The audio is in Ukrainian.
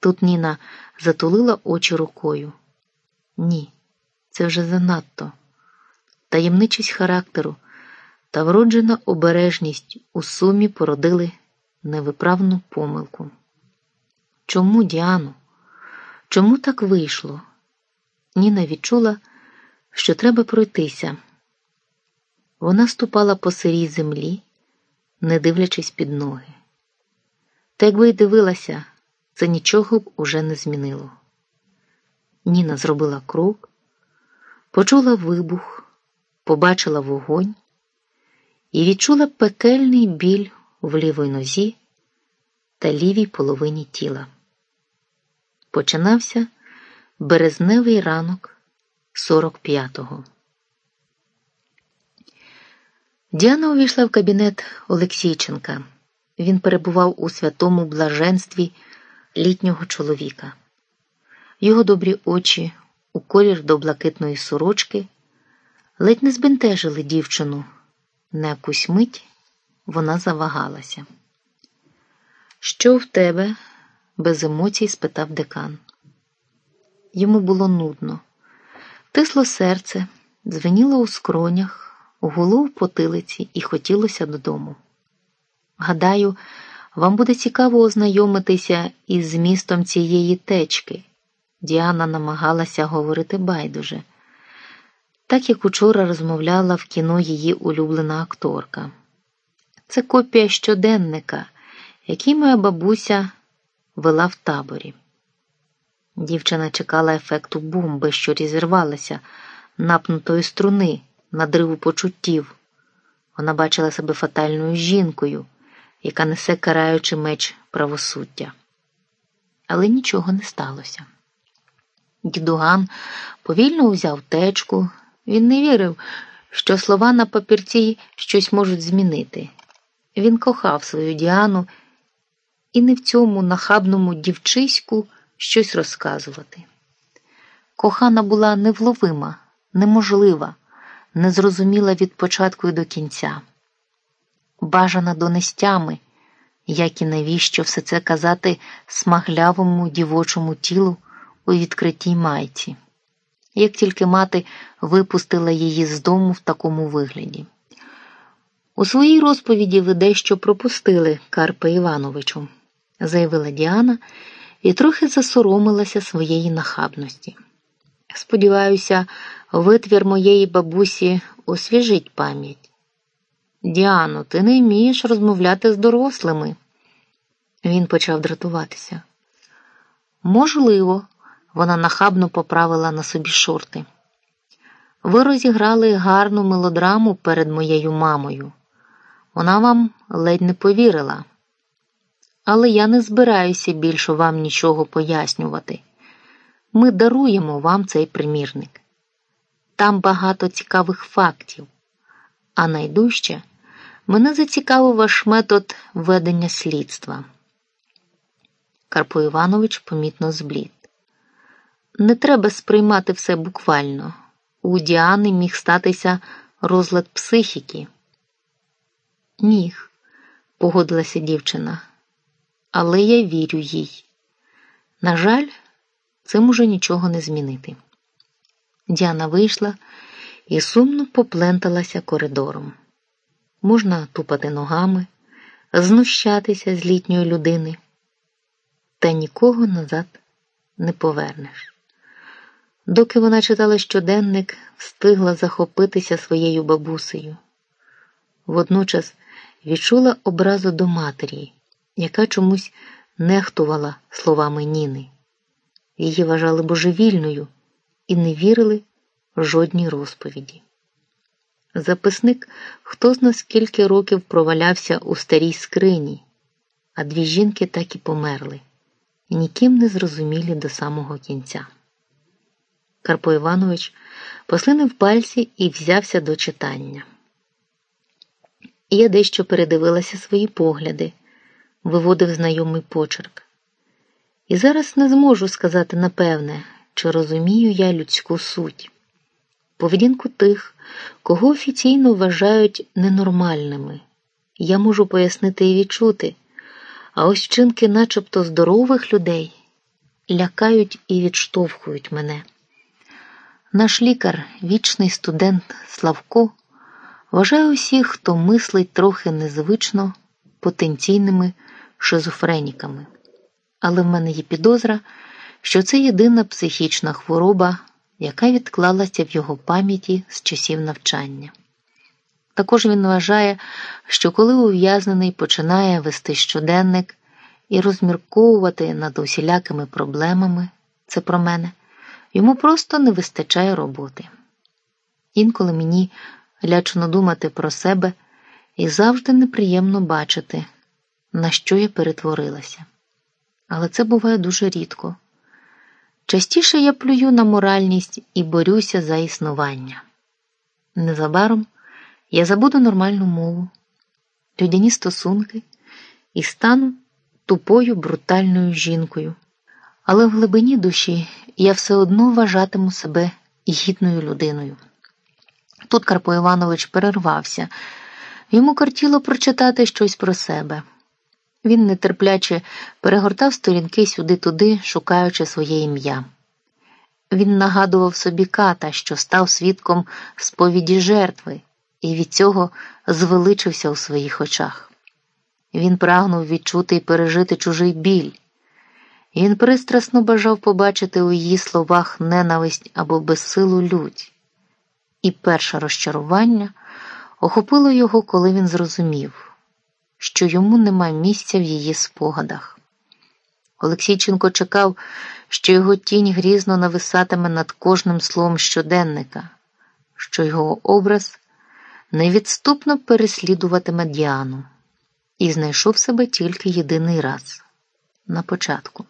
Тут Ніна затулила очі рукою. Ні, це вже занадто. Таємничість характеру та вроджена обережність у сумі породили невиправну помилку. Чому, Діану? Чому так вийшло? Ніна відчула, що треба пройтися. Вона ступала по сирій землі, не дивлячись під ноги. Та якби й дивилася, це нічого б уже не змінило. Ніна зробила крок, почула вибух, побачила вогонь і відчула пекельний біль в лівій нозі та лівій половині тіла. Починався березневий ранок 45-го. Діана увійшла в кабінет Олексійченка. Він перебував у святому блаженстві літнього чоловіка. Його добрі очі, у колір до блакитної сорочки, ледь не збентежили дівчину. На якусь мить вона завагалася. Що в тебе? без емоцій спитав декан. Йому було нудно. Тисло серце, дзвеніло у скронях, гуло в потилиці і хотілося додому. Гадаю, вам буде цікаво ознайомитися із змістом цієї течки. Діана намагалася говорити байдуже, так як учора розмовляла в кіно її улюблена акторка. Це копія щоденника, який моя бабуся вела в таборі. Дівчина чекала ефекту бомби, що розірвалася, напнутої струни, надриву почуттів. Вона бачила себе фатальною жінкою, яка несе караючи меч правосуддя. Але нічого не сталося. Дідуган повільно узяв течку, він не вірив, що слова на папірці щось можуть змінити. Він кохав свою Діану і не в цьому нахабному дівчиську щось розказувати. Кохана була невловима, неможлива, незрозуміла від початку і до кінця, бажана донестями, як і навіщо все це казати смаглявому дівочому тілу у відкритій майці, як тільки мати випустила її з дому в такому вигляді. У своїй розповіді ви дещо пропустили Карпе Івановичу, заявила Діана і трохи засоромилася своєї нахабності. Сподіваюся, витвір моєї бабусі освіжить пам'ять. Діано, ти не вмієш розмовляти з дорослими. Він почав дратуватися. Можливо, вона нахабно поправила на собі шорти. Ви розіграли гарну мелодраму перед моєю мамою. Вона вам ледь не повірила. Але я не збираюся більше вам нічого пояснювати. Ми даруємо вам цей примірник. Там багато цікавих фактів, а найдужче мене зацікавив ваш метод ведення слідства. Карпо Іванович помітно зблід. Не треба сприймати все буквально. У Діани міг статися розлад психіки. Міг, погодилася дівчина, але я вірю їй. На жаль, цим уже нічого не змінити. Діана вийшла і сумно попленталася коридором. Можна тупати ногами, знущатися з літньої людини, та нікого назад не повернеш. Доки вона читала щоденник, встигла захопитися своєю бабусею. Водночас відчула образу до матері, яка чомусь нехтувала словами Ніни. Її вважали божевільною і не вірили жодній розповіді. Записник хто зна скільки років провалявся у старій скрині, а дві жінки так і померли, ніким не зрозумілі до самого кінця. Карпо Іванович послинив пальці і взявся до читання. Я дещо передивилася свої погляди, виводив знайомий почерк. І зараз не зможу сказати напевне, чи розумію я людську суть, поведінку тих, кого офіційно вважають ненормальними. Я можу пояснити і відчути, а ось вчинки начебто здорових людей лякають і відштовхують мене. Наш лікар, вічний студент Славко, вважає усіх, хто мислить трохи незвично потенційними шизофреніками. Але в мене є підозра, що це єдина психічна хвороба, яка відклалася в його пам'яті з часів навчання. Також він вважає, що коли ув'язнений починає вести щоденник і розмірковувати над усілякими проблемами, це про мене, йому просто не вистачає роботи. Інколи мені лячно думати про себе і завжди неприємно бачити, на що я перетворилася. Але це буває дуже рідко. Частіше я плюю на моральність і борюся за існування. Незабаром я забуду нормальну мову, людяні стосунки і стану тупою брутальною жінкою. Але в глибині душі я все одно вважатиму себе гідною людиною. Тут Карпо Іванович перервався, йому кортіло прочитати щось про себе. Він нетерпляче перегортав сторінки сюди-туди, шукаючи своє ім'я. Він нагадував собі ката, що став свідком сповіді жертви, і від цього звеличився у своїх очах. Він прагнув відчути і пережити чужий біль. Він пристрасно бажав побачити у її словах ненависть або безсилу лють. І перше розчарування охопило його, коли він зрозумів, що йому нема місця в її спогадах. Олексійченко чекав, що його тінь грізно нависатиме над кожним словом щоденника, що його образ невідступно переслідуватиме Діану, і знайшов себе тільки єдиний раз на початку.